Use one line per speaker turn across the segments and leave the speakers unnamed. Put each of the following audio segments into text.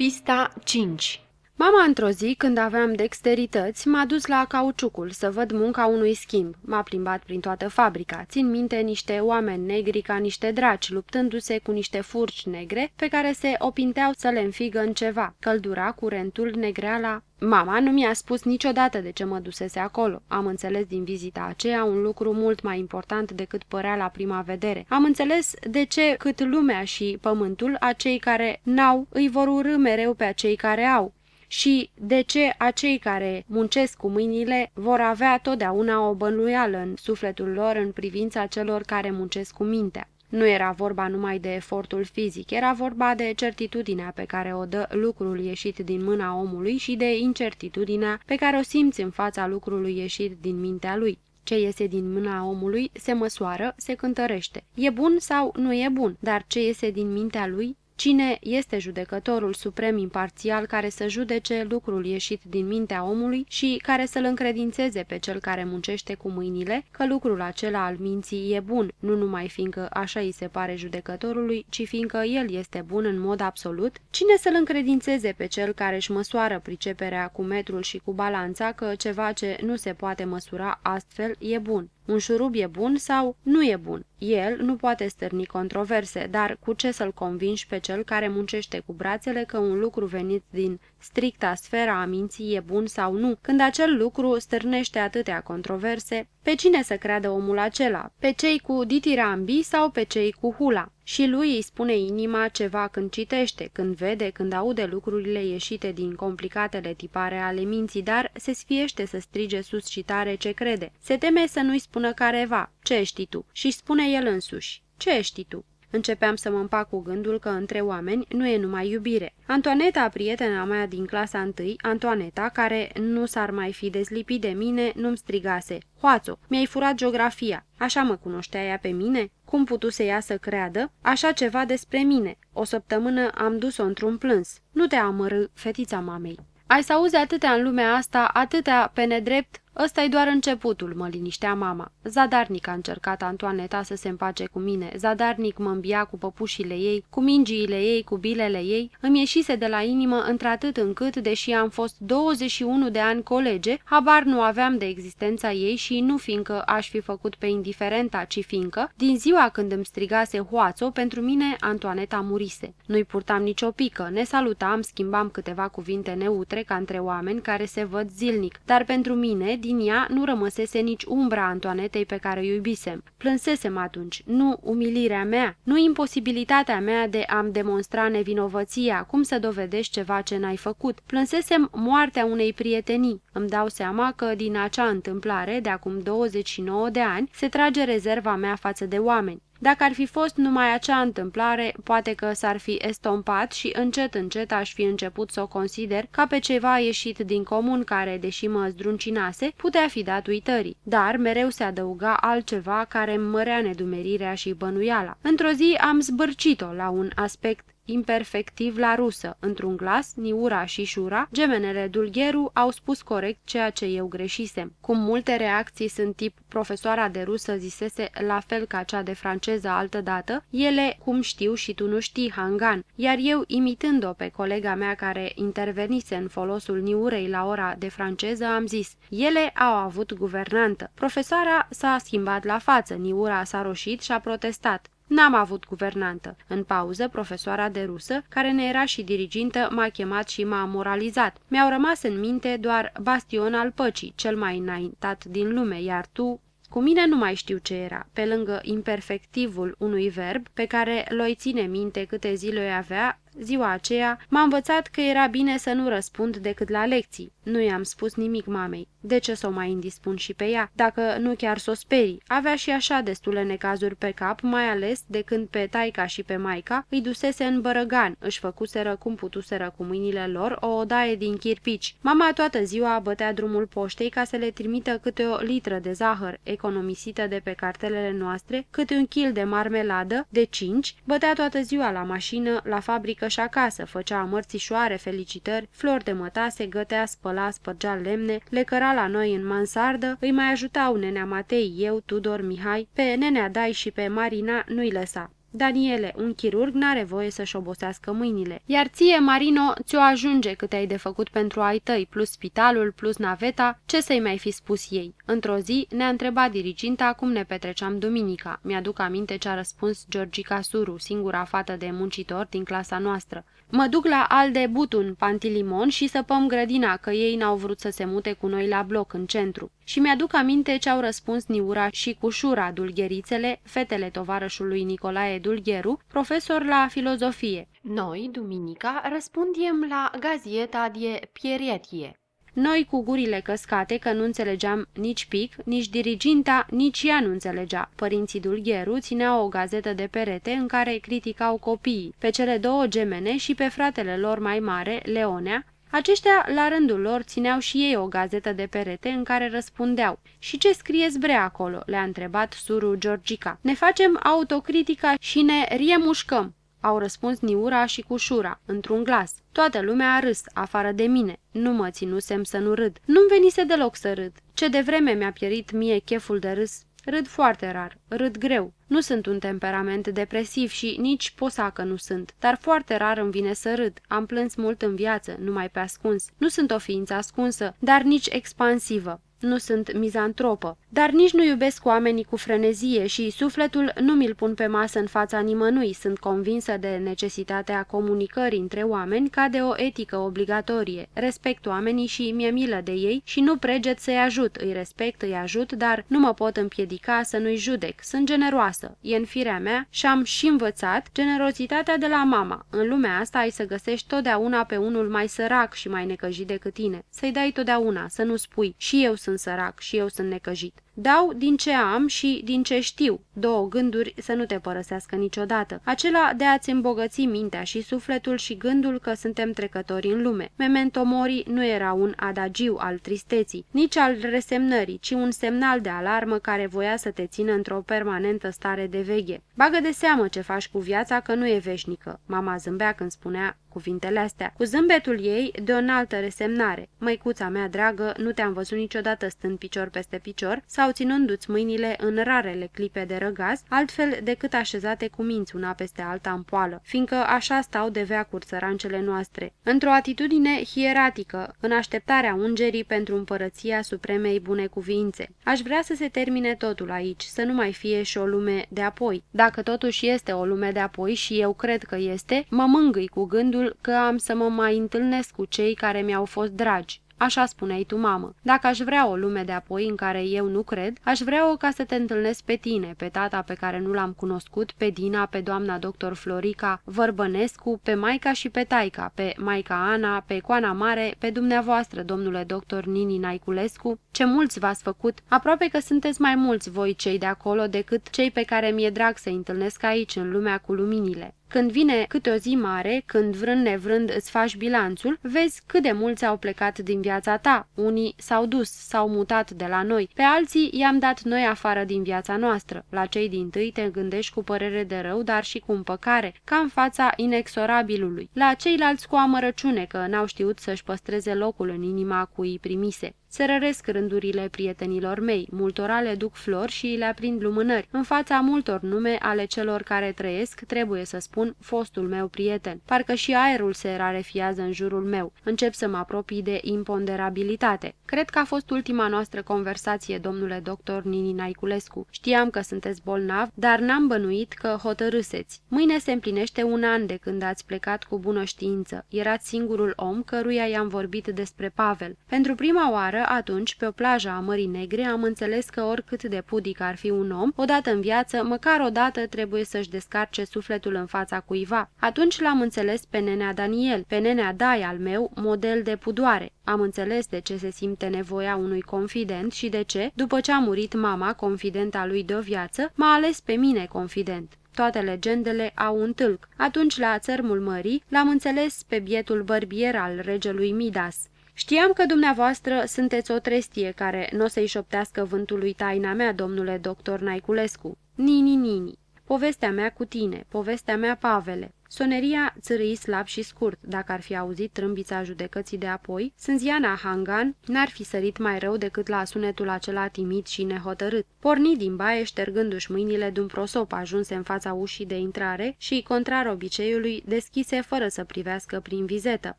Pista 5 Mama într-o zi, când aveam dexterități, m-a dus la cauciucul să văd munca unui schimb. M-a plimbat prin toată fabrica. Țin minte niște oameni negri ca niște draci, luptându-se cu niște furci negre, pe care se opinteau să le înfigă în ceva. Căldura, curentul, negreala, Mama nu mi-a spus niciodată de ce mă dusese acolo. Am înțeles din vizita aceea un lucru mult mai important decât părea la prima vedere. Am înțeles de ce cât lumea și pământul, acei care n-au, îi vor urâ mereu pe acei care au și de ce acei care muncesc cu mâinile vor avea totdeauna o bănuială în sufletul lor în privința celor care muncesc cu mintea. Nu era vorba numai de efortul fizic, era vorba de certitudinea pe care o dă lucrul ieșit din mâna omului și de incertitudinea pe care o simți în fața lucrului ieșit din mintea lui. Ce iese din mâna omului se măsoară, se cântărește. E bun sau nu e bun, dar ce iese din mintea lui Cine este judecătorul suprem imparțial care să judece lucrul ieșit din mintea omului și care să-l încredințeze pe cel care muncește cu mâinile că lucrul acela al minții e bun, nu numai fiindcă așa îi se pare judecătorului, ci fiindcă el este bun în mod absolut? Cine să-l încredințeze pe cel care își măsoară priceperea cu metrul și cu balanța că ceva ce nu se poate măsura astfel e bun? Un șurub e bun sau nu e bun? El nu poate stârni controverse, dar cu ce să-l convingi pe cel care muncește cu brațele că un lucru venit din stricta sfera a minții e bun sau nu, când acel lucru stârnește atâtea controverse, pe cine să creadă omul acela? Pe cei cu ditirambi sau pe cei cu hula? Și lui îi spune inima ceva când citește, când vede, când aude lucrurile ieșite din complicatele tipare ale minții, dar se sfiește să strige sus și tare ce crede. Se teme să nu-i spună careva, ce știi tu? Și spune el însuși, ce știi tu? Începeam să mă împac cu gândul că între oameni nu e numai iubire. Antoaneta, prietena mea din clasa întâi, Antoaneta, care nu s-ar mai fi deslipit de mine, nu-mi strigase. Hoațo, mi-ai furat geografia. Așa mă cunoștea ea pe mine? Cum putuse ea să creadă? Așa ceva despre mine. O săptămână am dus-o într-un plâns. Nu te amărâ, fetița mamei. Ai să auzi atâtea în lumea asta, atâtea pe nedrept, ăsta e doar începutul, mă liniștea mama. Zadarnic a încercat Antoaneta să se împace cu mine, zadarnic mă îmbia cu păpușile ei, cu mingiile ei, cu bilele ei, îmi ieșise de la inimă într-atât încât, deși am fost 21 de ani colege, habar nu aveam de existența ei și nu fiindcă aș fi făcut pe indiferenta, ci fiindcă, din ziua când îmi strigase hoațo, pentru mine Antoaneta murise. Nu-i purtam nicio pică, ne salutam, schimbam câteva cuvinte neutre ca între oameni care se văd zilnic, dar pentru mine, din ea nu rămăsese nici umbra Antoanetei pe care o iubisem. Plânsesem atunci, nu umilirea mea, nu imposibilitatea mea de a-mi demonstra nevinovăția, cum să dovedești ceva ce n-ai făcut. Plânsesem moartea unei prietenii. Îmi dau seama că din acea întâmplare, de acum 29 de ani, se trage rezerva mea față de oameni. Dacă ar fi fost numai acea întâmplare, poate că s-ar fi estompat și încet încet aș fi început să o consider ca pe ceva ieșit din comun care, deși mă zdruncinase, putea fi dat uitării. Dar mereu se adăuga altceva care îmi mărea nedumerirea și bănuiala. Într-o zi am zbârcit-o la un aspect imperfectiv la rusă. Într-un glas, Niura și Șura, gemenele Dulgheru, au spus corect ceea ce eu greșisem. Cum multe reacții sunt tip profesoara de rusă zisese la fel ca cea de franceză altădată, ele, cum știu și tu nu știi, Hangan, iar eu, imitând-o pe colega mea care intervenise în folosul Niurei la ora de franceză, am zis, ele au avut guvernantă. Profesoara s-a schimbat la față, Niura s-a roșit și a protestat. N-am avut guvernantă. În pauză, profesoara de rusă, care ne era și dirigintă, m-a chemat și m-a moralizat. Mi-au rămas în minte doar bastion al păcii, cel mai înaintat din lume, iar tu, cu mine nu mai știu ce era, pe lângă imperfectivul unui verb pe care l-oi ține minte câte zile o avea, ziua aceea m-a învățat că era bine să nu răspund decât la lecții. Nu i-am spus nimic mamei. De ce să o mai indispun și pe ea, dacă nu chiar s-o sperii? Avea și așa destule necazuri pe cap, mai ales de când pe taica și pe maica îi dusese în bărăgan, își făcuseră cum putuseră cu mâinile lor o odaie din chirpici. Mama toată ziua bătea drumul poștei ca să le trimită câte o litră de zahăr, economisită de pe cartelele noastre, câte un kil de marmeladă, de cinci, bătea toată ziua la mașină, la fabrică și acasă, făcea mărțișoare, felicitări, flori de mătase, gătea, spăla, spărgea lemne, le căra la noi în mansardă, îi mai ajutau nenea Matei, eu, Tudor, Mihai, pe nenea Dai și pe Marina nu-i lăsa. Daniele, un chirurg n-are voie să-și obosească mâinile. Iar ție, Marino, ți-o ajunge cât ai de făcut pentru ai tăi, plus spitalul, plus naveta, ce să-i mai fi spus ei? Într-o zi ne-a întrebat diriginta cum ne petreceam duminica. Mi-aduc aminte ce a răspuns Georgica Suru, singura fată de muncitor din clasa noastră. Mă duc la Alde Butun, Pantilimon și săpăm grădina, că ei n-au vrut să se mute cu noi la bloc, în centru. Și mi-aduc aminte ce au răspuns Niura și Cușura, dulgherițele, fetele tovarășului Nicolae Dulgheru, profesor la filozofie. Noi, duminica, răspundiem la gazieta de Pierietie. Noi cu gurile căscate că nu înțelegeam nici pic, nici diriginta, nici ea nu înțelegea. Părinții Dulgheru țineau o gazetă de perete în care criticau copiii, pe cele două gemene și pe fratele lor mai mare, Leonea, aceștia, la rândul lor, țineau și ei o gazetă de perete în care răspundeau. Și ce scrieți bre acolo?" le-a întrebat suru Georgica. Ne facem autocritica și ne riemușcăm." Au răspuns Niura și Cușura, într-un glas. Toată lumea a râs, afară de mine. Nu mă ținusem să nu râd. Nu-mi venise deloc să râd. Ce de vreme mi-a pierit mie cheful de râs. Râd foarte rar, râd greu. Nu sunt un temperament depresiv și nici posacă nu sunt, dar foarte rar îmi vine să râd. Am plâns mult în viață, numai pe ascuns. Nu sunt o ființă ascunsă, dar nici expansivă. Nu sunt mizantropă, dar nici nu iubesc oamenii cu frenezie și sufletul nu mi-l pun pe masă în fața nimănui. Sunt convinsă de necesitatea comunicării între oameni ca de o etică obligatorie. Respect oamenii și mi-e milă de ei și nu preget să-i ajut. Îi respect, îi ajut, dar nu mă pot împiedica să nu-i judec. Sunt generoasă. E în firea mea și am și învățat generozitatea de la mama. În lumea asta ai să găsești totdeauna pe unul mai sărac și mai necăjit decât tine. Să-i dai totdeauna, să nu spui și eu sunt sunt sărac și eu sunt necăjit. Dau din ce am și din ce știu, două gânduri să nu te părăsească niciodată. Acela de a-ți îmbogăți mintea și sufletul și gândul că suntem trecători în lume. Memento mori nu era un adagiu al tristeții, nici al resemnării, ci un semnal de alarmă care voia să te țină într-o permanentă stare de veghe. Bagă de seamă ce faci cu viața că nu e veșnică. Mama zâmbea când spunea cuvintele astea, cu zâmbetul ei de o înaltă resemnare. Măicuța mea dragă, nu te-am văzut niciodată stând picior peste picior sau ținându-ți mâinile în rarele clipe de răgaz, altfel decât așezate cu minți una peste alta în poală, fiindcă așa stau de veacuri țărancele noastre, într-o atitudine hieratică, în așteptarea ungerii pentru împărăția supremei bune cuvințe. Aș vrea să se termine totul aici, să nu mai fie și o lume de apoi. Dacă totuși este o lume de apoi și eu cred că este, mă mângâi cu gândul gândul că am să mă mai întâlnesc cu cei care mi-au fost dragi. Așa spuneai tu, mamă. Dacă aș vrea o lume de apoi în care eu nu cred, aș vrea-o ca să te întâlnesc pe tine, pe tata pe care nu l-am cunoscut, pe Dina, pe doamna doctor Florica Vărbănescu, pe maica și pe taica, pe maica Ana, pe Coana Mare, pe dumneavoastră, domnule doctor Nini Naiculescu. Ce mulți v-ați făcut! Aproape că sunteți mai mulți voi cei de acolo decât cei pe care mi-e drag să întâlnesc aici, în lumea cu luminile. Când vine câte o zi mare, când vrând nevrând îți faci bilanțul, vezi cât de mulți au plecat din viața ta. Unii s-au dus, s-au mutat de la noi, pe alții i-am dat noi afară din viața noastră. La cei din tâi te gândești cu părere de rău, dar și cu împăcare, ca în fața inexorabilului. La ceilalți cu amărăciune că n-au știut să-și păstreze locul în inima cui primise. Se răresc rândurile prietenilor mei, multora le duc flori și le aprind lumânări. În fața multor nume ale celor care trăiesc, trebuie să spun fostul meu prieten. Parcă și aerul se rarefiază în jurul meu. Încep să mă apropii de imponderabilitate. Cred că a fost ultima noastră conversație, domnule doctor Nini Naiculescu. Știam că sunteți bolnav, dar n-am bănuit că hotărâseți. Mâine se împlinește un an de când ați plecat cu bună știință. Erați singurul om căruia i-am vorbit despre Pavel. Pentru prima oară atunci, pe o plajă a Mării Negre, am înțeles că oricât de pudic ar fi un om, odată în viață, măcar odată trebuie să-și descarce sufletul în fața cuiva. Atunci l-am înțeles pe nenea Daniel, pe nenea Dai al meu, model de pudoare. Am înțeles de ce se simte nevoia unui confident și de ce, după ce a murit mama, confidenta lui de o viață, m-a ales pe mine confident toate legendele au un tâlc. Atunci, la țărmul mării, l-am înțeles pe bietul bărbier al regelui Midas. Știam că dumneavoastră sunteți o trestie care nu o să-i șoptească vântului taina mea, domnule doctor Naiculescu. Nini, nini. Povestea mea cu tine, povestea mea, Pavele. Soneria țărâi slab și scurt. Dacă ar fi auzit trâmbița judecății de apoi, Sânziana Hangan n-ar fi sărit mai rău decât la sunetul acela timid și nehotărât. Porni din baie, ștergându-și mâinile d'un prosop, ajunse în fața ușii de intrare și, contrar obiceiului, deschise fără să privească prin vizetă.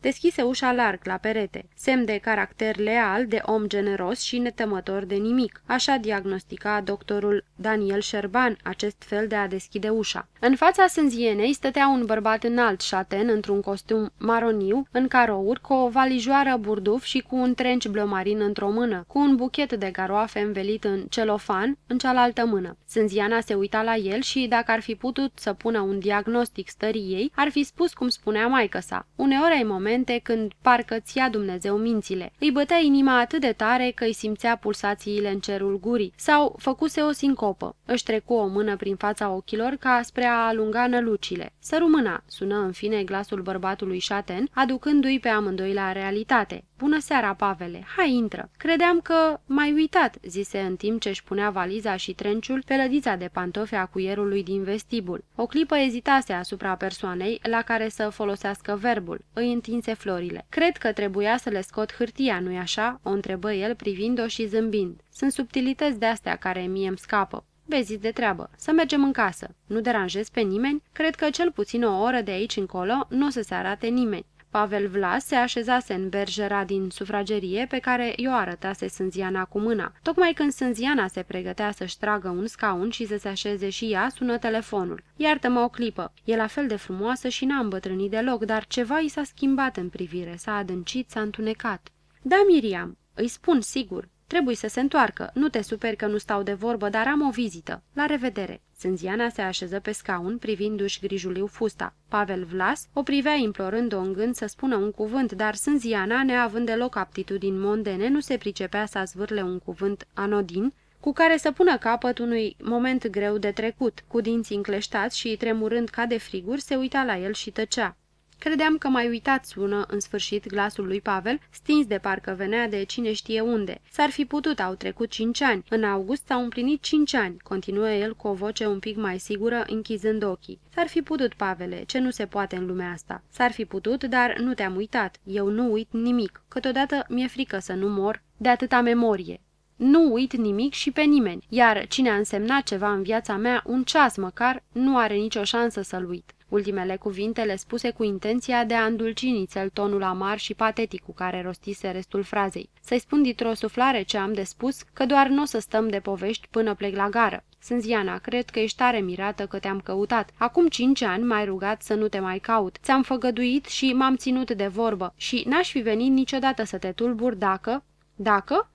Deschise ușa larg la perete, semn de caracter leal, de om generos și netemător de nimic. Așa diagnostica doctorul Daniel Șerban acest fel de a deschide ușa. În fața sânzienei stătea un bărbat înalt șaten într-un costum maroniu, în carouri, cu o valijoară burduf și cu un trenci blomarin într-o mână, cu un buchet de garoafe învelit în celofan în cealaltă mână. Sânziana se uita la el și, dacă ar fi putut să pună un diagnostic stării ei, ar fi spus cum spunea maică sa. Uneori ai momente când parcă ți ia Dumnezeu mințile. Îi bătea inima atât de tare că îi simțea pulsațiile în cerul gurii, sau făcuse o sincopă. Își trecu o mână prin fața ochilor ca spre a alunga nălucile. Să rumâna, sună în fine glasul bărbatului șaten, aducându-i pe amândoi la realitate. Bună seara, Pavele! Hai, intră! Credeam că m-ai uitat, zise în timp ce își punea valiza și trenciul pe lădița de pantofi a cuierului din vestibul. O clipă ezitase asupra persoanei la care să folosească verbul. Îi întinse florile. Cred că trebuia să le scot hârtia, nu-i așa?" o întrebă el privind-o și zâmbind. Sunt subtilități de-astea care mie îmi scapă. Vezi de treabă. Să mergem în casă. Nu deranjez pe nimeni? Cred că cel puțin o oră de aici încolo nu o să se arate nimeni. Pavel Vlas se așezase în bergera din sufragerie pe care i-o arătase Sânziana cu mâna. Tocmai când Sânziana se pregătea să-și tragă un scaun și să se așeze și ea, sună telefonul. Iartă-mă o clipă. E la fel de frumoasă și n-a îmbătrânit deloc, dar ceva i s-a schimbat în privire, s-a adâncit, s-a întunecat. Da, Miriam, îi spun sigur. Trebuie să se întoarcă. Nu te superi că nu stau de vorbă, dar am o vizită. La revedere. Sânziana se așeză pe scaun, privindu-și grijuliu fusta. Pavel Vlas o privea implorând-o în gând să spună un cuvânt, dar Sânziana, neavând deloc aptitudini mondene, nu se pricepea să zvârle un cuvânt anodin, cu care să pună capăt unui moment greu de trecut. Cu dinții încleștați și tremurând ca de friguri, se uita la el și tăcea. Credeam că mai uitat sună în sfârșit glasul lui Pavel, stins de parcă venea de cine știe unde. S-ar fi putut, au trecut cinci ani. În august s-au împlinit cinci ani, continuă el cu o voce un pic mai sigură, închizând ochii. S-ar fi putut, Pavele, ce nu se poate în lumea asta. S-ar fi putut, dar nu te-am uitat. Eu nu uit nimic. Câteodată mi-e frică să nu mor de atâta memorie. Nu uit nimic și pe nimeni, iar cine a însemnat ceva în viața mea, un ceas măcar, nu are nicio șansă să-l uit. Ultimele cuvinte le spuse cu intenția de a îndulci nițel tonul amar și patetic cu care rostise restul frazei. Să-i spun dintr-o suflare ce am de spus, că doar nu o să stăm de povești până plec la gară. Sânziana, cred că ești tare mirată că te-am căutat. Acum cinci ani m-ai rugat să nu te mai caut. Ți-am făgăduit și m-am ținut de vorbă și n-aș fi venit niciodată să te tulbur dacă... Dacă?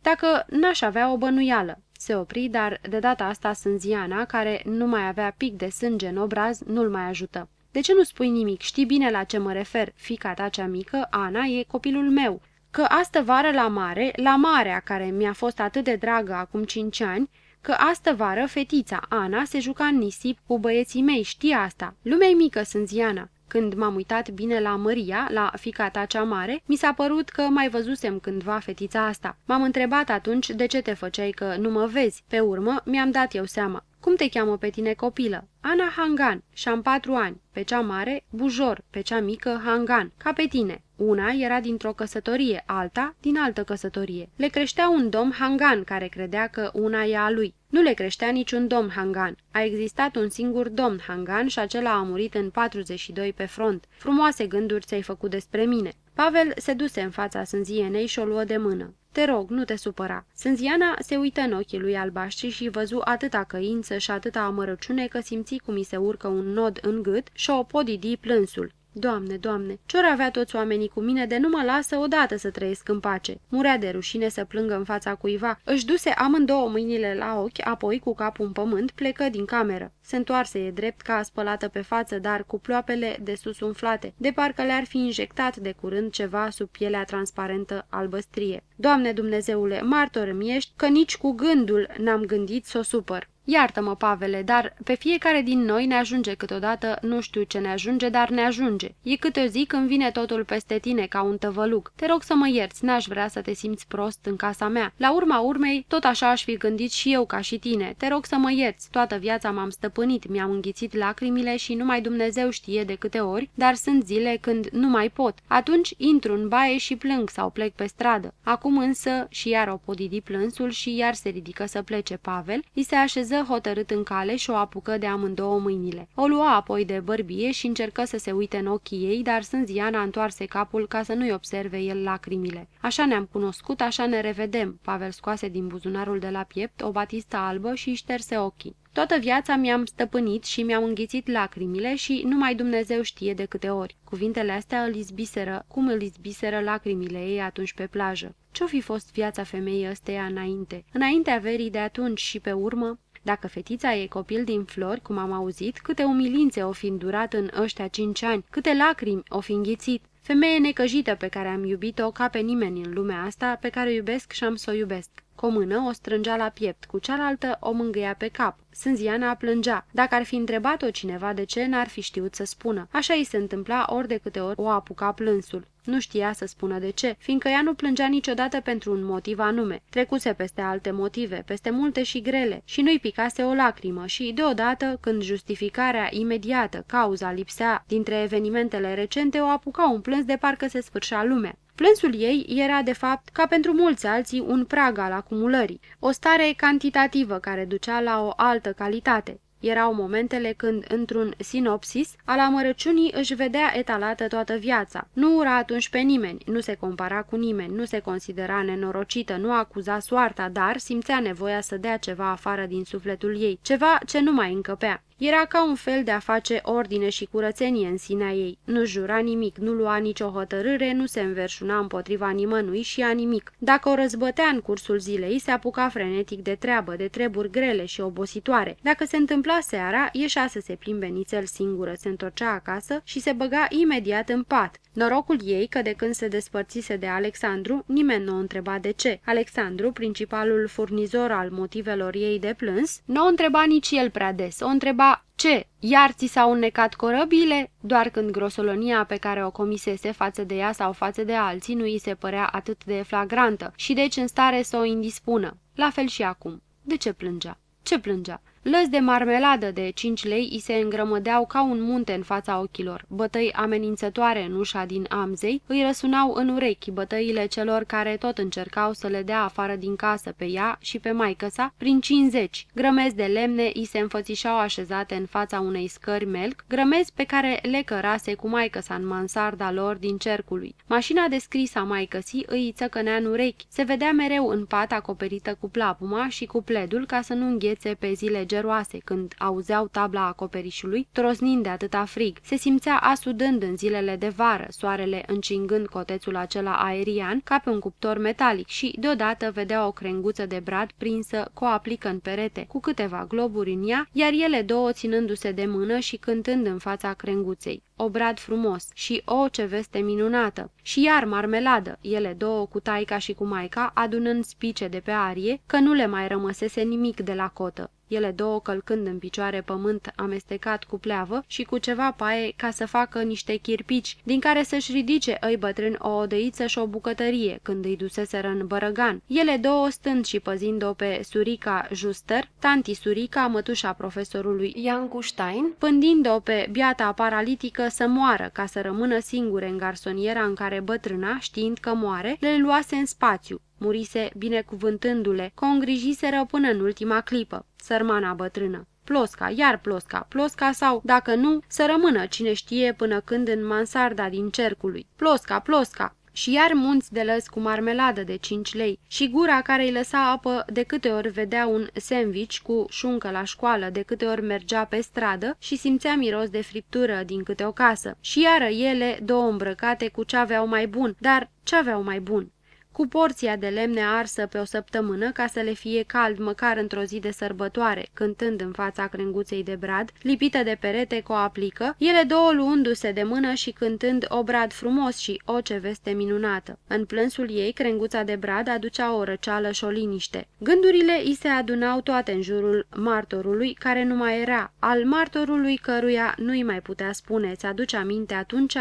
Dacă n-aș avea o bănuială. Se opri, dar de data asta Sânziana, care nu mai avea pic de sânge în obraz, nu-l mai ajută. De ce nu spui nimic? Știi bine la ce mă refer. Fica ta cea mică, Ana, e copilul meu. Că astă vară la mare, la marea care mi-a fost atât de dragă acum cinci ani, că astă vară fetița, Ana, se juca în nisip cu băieții mei, știi asta. Lumea mică, Sânziana. Când m-am uitat bine la Maria, la fica ta cea mare, mi s-a părut că mai văzusem cândva fetița asta. M-am întrebat atunci de ce te făceai că nu mă vezi. Pe urmă, mi-am dat eu seama. Cum te cheamă pe tine copilă? Ana Hangan, și-am patru ani. Pe cea mare, Bujor, pe cea mică, Hangan. Ca pe tine. Una era dintr-o căsătorie, alta din altă căsătorie. Le creștea un domn Hangan care credea că una e a lui. Nu le creștea niciun domn Hangan. A existat un singur domn Hangan și acela a murit în 42 pe front. Frumoase gânduri ți-ai făcut despre mine. Pavel se duse în fața sânzienei și o luă de mână. Te rog, nu te supăra." Sânziana se uită în ochii lui albaștri și văzu atâta căință și atâta amărăciune că simți cum îi se urcă un nod în gât și o podidi plânsul. Doamne, doamne, ce avea toți oamenii cu mine de nu mă lasă odată să trăiesc în pace? Murea de rușine să plângă în fața cuiva. Își duse amândouă mâinile la ochi, apoi cu capul în pământ plecă din cameră. Se întoarse e drept ca spălată pe față, dar cu ploapele de sus umflate, de parcă le-ar fi injectat de curând ceva sub pielea transparentă albăstrie. Doamne Dumnezeule, martor mi ești că nici cu gândul n-am gândit să o supăr. Iartă-mă, Pavele, dar pe fiecare din noi ne ajunge câteodată, nu știu ce ne ajunge, dar ne ajunge. E câte o zi când vine totul peste tine ca un tăvăluc. Te rog să mă ierți, n-aș vrea să te simți prost în casa mea. La urma urmei, tot așa aș fi gândit și eu ca și tine. Te rog să mă ierți, toată viața m-am stăpânit, mi-am înghițit lacrimile și numai Dumnezeu știe de câte ori, dar sunt zile când nu mai pot. Atunci intru în baie și plâng sau plec pe stradă. Acum însă și iar o podidi plânsul și iar se ridică să plece Pavel, îi se așeză hotărât în cale și o apucă de amândouă mâinile. O lua apoi de bărbie și încercă să se uite în ochii ei, dar Sânziana întoarse capul ca să nu-i observe el lacrimile. Așa ne-am cunoscut, așa ne revedem. Pavel scoase din buzunarul de la piept o batistă albă și șterse ochii. Toată viața mi-am stăpânit și mi-am înghițit lacrimile și numai Dumnezeu știe de câte ori. Cuvintele astea îl izbiseră, cum îl izbiseră lacrimile ei atunci pe plajă. Ce-o fi fost viața femeii ăsteia înainte? Înainte averii de atunci și pe urmă? Dacă fetița e copil din flori, cum am auzit, câte umilințe o fi îndurat în ăștia cinci ani, câte lacrimi o fi înghițit. Femeie necăjită pe care am iubit-o ca pe nimeni în lumea asta, pe care o iubesc și am să o iubesc. Cu o mână o strângea la piept, cu cealaltă o mângâia pe cap. Sânziana plângea. Dacă ar fi întrebat-o cineva de ce, n-ar fi știut să spună. Așa îi se întâmpla ori de câte ori o apuca plânsul. Nu știa să spună de ce, fiindcă ea nu plângea niciodată pentru un motiv anume. Trecuse peste alte motive, peste multe și grele, și nu-i picase o lacrimă și, deodată, când justificarea imediată, cauza lipsea dintre evenimentele recente, o apuca un plâns de parcă se sfârșea lumea. Plânsul ei era, de fapt, ca pentru mulți alții, un prag al acumulării, o stare cantitativă care ducea la o altă calitate. Erau momentele când, într-un sinopsis, al amărăciunii își vedea etalată toată viața. Nu ura atunci pe nimeni, nu se compara cu nimeni, nu se considera nenorocită, nu acuza soarta, dar simțea nevoia să dea ceva afară din sufletul ei, ceva ce nu mai încăpea. Era ca un fel de a face ordine și curățenie în sinea ei. Nu jura nimic, nu lua nicio hotărâre, nu se înverșuna împotriva nimănui și a nimic. Dacă o răzbătea în cursul zilei, se apuca frenetic de treabă, de treburi grele și obositoare. Dacă se întâmpla seara, ieșea să se plimbe nițel singură, se întorcea acasă și se băga imediat în pat. Norocul ei că de când se despărțise de Alexandru, nimeni nu o întreba de ce. Alexandru, principalul furnizor al motivelor ei de plâns, nu o întreba nici el prea des. O întreba ce, iar ți s-au înnecat corăbile? Doar când grosolonia pe care o comisese față de ea sau față de alții nu îi se părea atât de flagrantă și deci în stare să o indispună. La fel și acum. De ce plângea? Ce plângea? Lăzi de marmeladă de 5 lei îi se îngrămădeau ca un munte în fața ochilor. Bătăi amenințătoare în ușa din Amzei îi răsunau în urechi bătăile celor care tot încercau să le dea afară din casă pe ea și pe maică sa prin 50. Grămezi de lemne îi se înfățișau așezate în fața unei scări melc, grămezi pe care le cărase cu maică sa în mansarda lor din cercului. Mașina de scris a maicăsii îi țăcănea în urechi. Se vedea mereu în pat acoperită cu plapuma și cu pledul ca să nu înghețe pe zile geroase când auzeau tabla acoperișului, trosnind de atâta frig. Se simțea asudând în zilele de vară, soarele încingând cotețul acela aerian ca pe un cuptor metalic și deodată vedea o crenguță de brad prinsă cu o aplică în perete, cu câteva globuri în ea, iar ele două ținându-se de mână și cântând în fața crenguței. O brad frumos și o ce veste minunată. Și iar marmeladă, ele două cu taica și cu maica, adunând spice de pe arie, că nu le mai rămăsese nimic de la cotă ele două călcând în picioare pământ amestecat cu pleavă și cu ceva paie ca să facă niște chirpici, din care să-și ridice îi bătrân o odăiță și o bucătărie când îi duseseră în bărăgan. Ele două stând și păzind-o pe Surica Juster, tanti Surica, mătușa profesorului Iancu Stein, pândind-o pe biata paralitică să moară ca să rămână singure în garsoniera în care bătrâna, știind că moare, le luase în spațiu, Murise binecuvântându-le, că o îngrijiseră până în ultima clipă, sărmana bătrână. Plosca, iar plosca, plosca sau, dacă nu, să rămână cine știe până când în mansarda din cercului. Plosca, plosca, și iar munți de lăs cu marmeladă de 5 lei și gura care îi lăsa apă de câte ori vedea un sandwich cu șuncă la școală, de câte ori mergea pe stradă și simțea miros de friptură din câte o casă. Și iară ele, două îmbrăcate cu ce aveau mai bun, dar ce aveau mai bun? Cu porția de lemne arsă pe o săptămână ca să le fie cald măcar într-o zi de sărbătoare, cântând în fața crenguței de brad, lipită de perete cu o aplică, ele două luându-se de mână și cântând o brad frumos și o ce veste minunată. În plânsul ei, crenguța de brad aducea o răceală și o liniște. Gândurile îi se adunau toate în jurul martorului, care nu mai era, al martorului căruia nu-i mai putea spune, ți-aduce aminte atunci?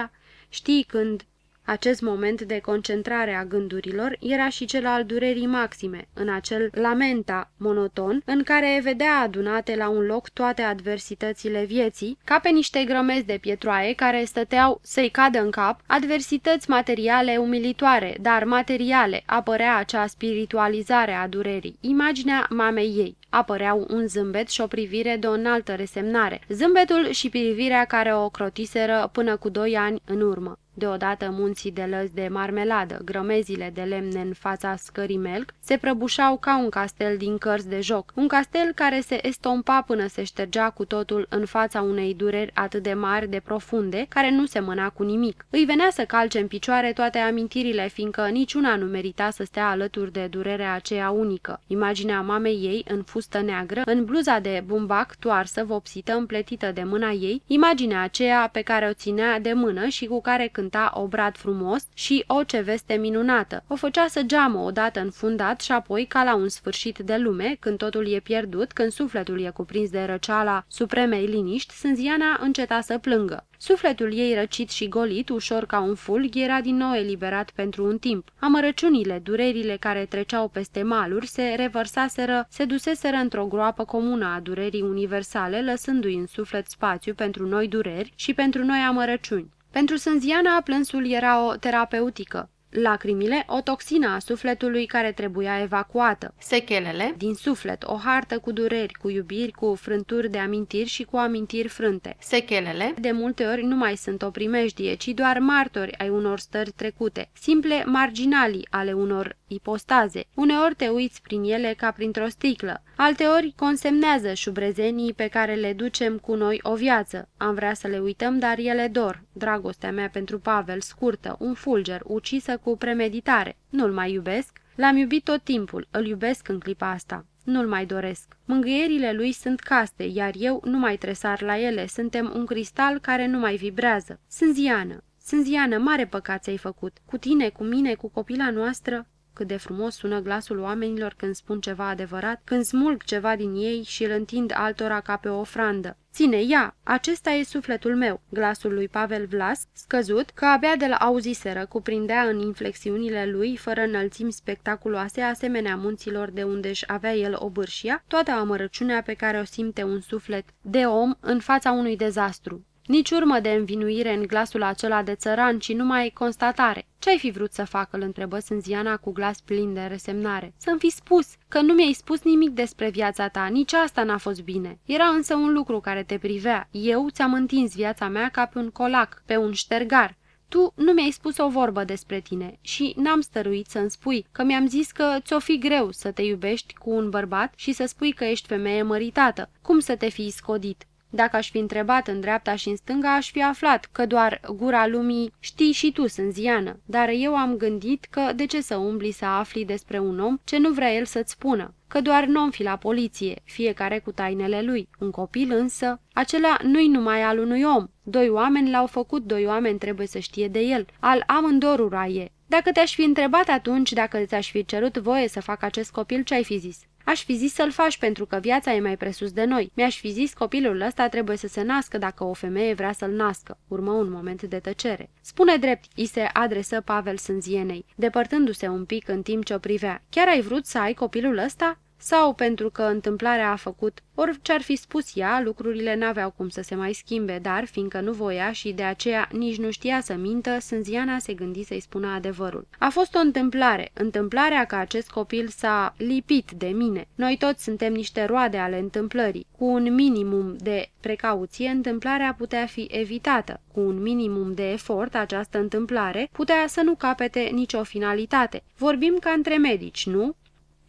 Știi când acest moment de concentrare a gândurilor era și cel al durerii maxime, în acel lamenta monoton, în care vedea adunate la un loc toate adversitățile vieții, ca pe niște grămezi de pietroaie care stăteau să-i cadă în cap, adversități materiale umilitoare, dar materiale, apărea acea spiritualizare a durerii, imaginea mamei ei. Apăreau un zâmbet și o privire de o înaltă resemnare, zâmbetul și privirea care o crotiseră până cu doi ani în urmă. Deodată munții de lăzi de marmeladă, grămezile de lemne în fața scării melc, se prăbușau ca un castel din cărți de joc, un castel care se estompa până se ștergea cu totul în fața unei dureri atât de mari, de profunde, care nu se mâna cu nimic. Îi venea să calce în picioare toate amintirile, fiindcă niciuna nu merita să stea alături de durerea aceea unică. Imaginea mamei ei, în fustă neagră, în bluza de bumbac toarsă, vopsită, împletită de mâna ei, imaginea aceea pe care o ținea de mână și cu care când cânta o brad frumos și o ce veste minunată. O făcea să geamă odată înfundat și apoi, ca la un sfârșit de lume, când totul e pierdut, când sufletul e cuprins de răceala supremei liniști, Sânziana înceta să plângă. Sufletul ei răcit și golit, ușor ca un fulg, era din nou eliberat pentru un timp. Amărăciunile, durerile care treceau peste maluri se revărsaseră, se duseseră într-o groapă comună a durerii universale, lăsându-i în suflet spațiu pentru noi dureri și pentru noi amărăciuni. Pentru Sânziana, plânsul era o terapeutică. Lacrimile, o toxină a sufletului care trebuia evacuată. Sechelele, din suflet, o hartă cu dureri, cu iubiri, cu frânturi de amintiri și cu amintiri frânte. Sechelele, de multe ori, nu mai sunt o primejdie, ci doar martori ai unor stări trecute, simple marginalii ale unor ipostaze. Uneori te uiți prin ele ca printr-o sticlă, alteori consemnează șubrezenii pe care le ducem cu noi o viață. Am vrea să le uităm, dar ele dor. Dragostea mea pentru Pavel, scurtă, un fulger, ucisă cu premeditare. Nu-l mai iubesc? L-am iubit tot timpul, îl iubesc în clipa asta. Nu-l mai doresc. Mângâierile lui sunt caste, iar eu nu mai tresar la ele, suntem un cristal care nu mai vibrează. Sunt ziană. Sunt ziană, mare păcat ți-ai făcut. Cu tine, cu mine, cu copila noastră. Cât de frumos sună glasul oamenilor când spun ceva adevărat, când smulg ceva din ei și îl întind altora ca pe o ofrandă. Ține, ia, acesta e sufletul meu. Glasul lui Pavel Vlas, scăzut, că abia de la auziseră, cuprindea în inflexiunile lui, fără înălțimi spectaculoase, asemenea munților de unde își avea el o bârșia, toată amărăciunea pe care o simte un suflet de om în fața unui dezastru. Nici urmă de învinuire în glasul acela de țăran, ci numai constatare. Ce-ai fi vrut să facă?" îl întrebă Sânziana cu glas plin de resemnare. Să-mi fi spus că nu mi-ai spus nimic despre viața ta, nici asta n-a fost bine. Era însă un lucru care te privea. Eu ți-am întins viața mea ca pe un colac, pe un ștergar. Tu nu mi-ai spus o vorbă despre tine și n-am stăruit să-mi spui că mi-am zis că ți-o fi greu să te iubești cu un bărbat și să spui că ești femeie măritată. Cum să te fi scodit? Dacă aș fi întrebat în dreapta și în stânga, aș fi aflat că doar gura lumii știi și tu, sunt ziană, dar eu am gândit că de ce să umbli să afli despre un om ce nu vrea el să-ți spună, că doar nu fi la poliție, fiecare cu tainele lui. Un copil însă, acela nu-i numai al unui om. Doi oameni l-au făcut, doi oameni trebuie să știe de el. Al amândorura e. Dacă te-aș fi întrebat atunci dacă ți-aș fi cerut voie să fac acest copil, ce ai fi zis? Aș fi zis să-l faci pentru că viața e mai presus de noi. Mi-aș fi zis copilul ăsta trebuie să se nască dacă o femeie vrea să-l nască. Urmă un moment de tăcere. Spune drept, i se adresă Pavel Sânzienei, depărtându-se un pic în timp ce o privea. Chiar ai vrut să ai copilul ăsta? Sau pentru că întâmplarea a făcut, orice ar fi spus ea, lucrurile n-aveau cum să se mai schimbe, dar, fiindcă nu voia și de aceea nici nu știa să mintă, Sânziana se gândi să-i spună adevărul. A fost o întâmplare, întâmplarea că acest copil s-a lipit de mine. Noi toți suntem niște roade ale întâmplării. Cu un minimum de precauție, întâmplarea putea fi evitată. Cu un minimum de efort, această întâmplare putea să nu capete nicio finalitate. Vorbim ca între medici, nu?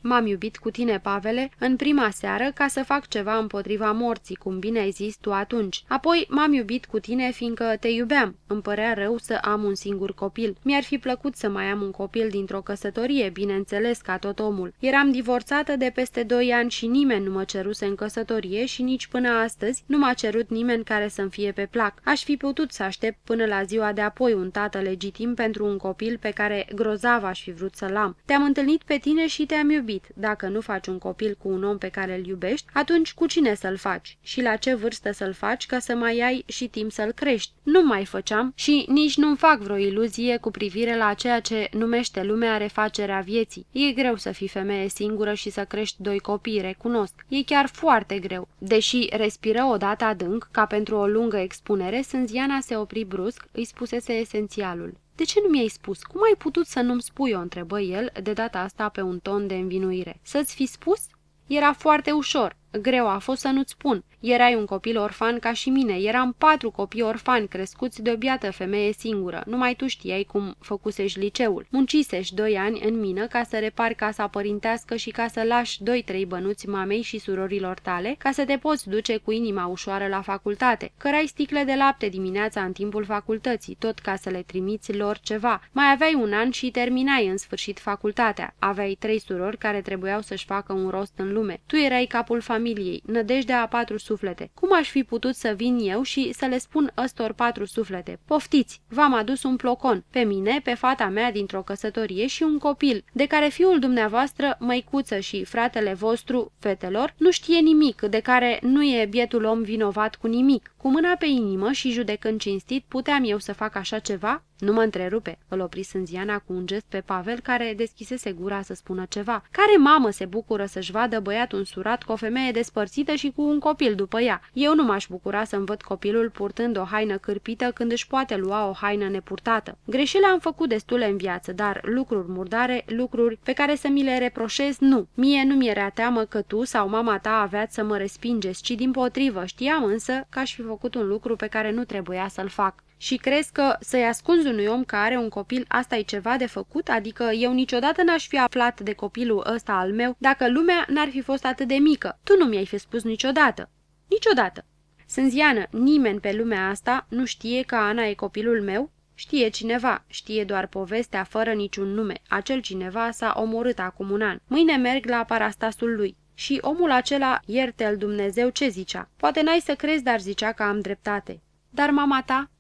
M-am iubit cu tine, Pavele, în prima seară ca să fac ceva împotriva morții, cum bine ai zis tu atunci. Apoi m-am iubit cu tine fiindcă te iubeam. Îmi părea rău să am un singur copil. Mi-ar fi plăcut să mai am un copil dintr-o căsătorie, bineînțeles, ca tot omul. Eram divorțată de peste doi ani și nimeni nu mă ceruse în căsătorie și nici până astăzi nu m-a cerut nimeni care să-mi fie pe plac. Aș fi putut să aștept până la ziua de apoi un tată legitim pentru un copil pe care grozav aș fi vrut să-l am. Te-am întâlnit pe tine și te-am iubit. Dacă nu faci un copil cu un om pe care îl iubești, atunci cu cine să-l faci? Și la ce vârstă să-l faci ca să mai ai și timp să-l crești? Nu mai făceam și nici nu-mi fac vreo iluzie cu privire la ceea ce numește lumea refacerea vieții. E greu să fii femeie singură și să crești doi copii, recunosc. E chiar foarte greu. Deși respiră odată adânc, ca pentru o lungă expunere, Sânziana se opri brusc, îi spusese esențialul. De ce nu mi-ai spus? Cum ai putut să nu-mi spui?" o întrebă el, de data asta pe un ton de învinuire. Să-ți fi spus?" Era foarte ușor. Greu a fost să nu-ți spun. Erai un copil orfan ca și mine. Eram patru copii orfani crescuți de o biată femeie singură. Numai tu știai cum făcusești liceul. Muncisești doi ani în mină ca să repari casa părintească și ca să lași doi-trei bănuți mamei și surorilor tale, ca să te poți duce cu inima ușoară la facultate. Cărai sticle de lapte dimineața în timpul facultății, tot ca să le trimiți lor ceva. Mai aveai un an și terminai în sfârșit facultatea. Aveai trei surori care trebuiau să-și facă un rost în lume. Tu erai capul familiei, nădejdea a patru suflete. Cum aș fi putut să vin eu și să le spun ăstor patru suflete? Poftiți, v-am adus un plocon, pe mine, pe fata mea dintr-o căsătorie și un copil, de care fiul dumneavoastră, măicuță și fratele vostru, fetelor, nu știe nimic, de care nu e bietul om vinovat cu nimic. Cu mâna pe inimă și judecând cinstit, puteam eu să fac așa ceva? Nu mă întrerupe, îl opri Sânziana cu un gest pe Pavel care deschisese gura să spună ceva. Care mamă se bucură să-și vadă băiatul însurat cu o femeie despărțită și cu un copil după ea? Eu nu m-aș bucura să-mi văd copilul purtând o haină cârpită când își poate lua o haină nepurtată. Greșele am făcut destule în viață, dar lucruri murdare, lucruri pe care să mi le reproșez, nu. Mie nu mi-era teamă că tu sau mama ta aveați să mă respingeți, ci din potrivă știam însă că aș fi făcut un lucru pe care nu trebuia să-l fac. Și crezi că să-i ascunzi unui om care are un copil, asta e ceva de făcut? Adică eu niciodată n-aș fi aflat de copilul ăsta al meu dacă lumea n-ar fi fost atât de mică. Tu nu mi-ai fi spus niciodată. Niciodată. Sânziană, nimeni pe lumea asta nu știe că Ana e copilul meu? Știe cineva, știe doar povestea fără niciun nume. Acel cineva s-a omorât acum un an. Mâine merg la parastasul lui. Și omul acela, ierte-l Dumnezeu, ce zicea? Poate n-ai să crezi, dar zicea că am dreptate. Dar mama ta?